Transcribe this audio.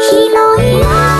広い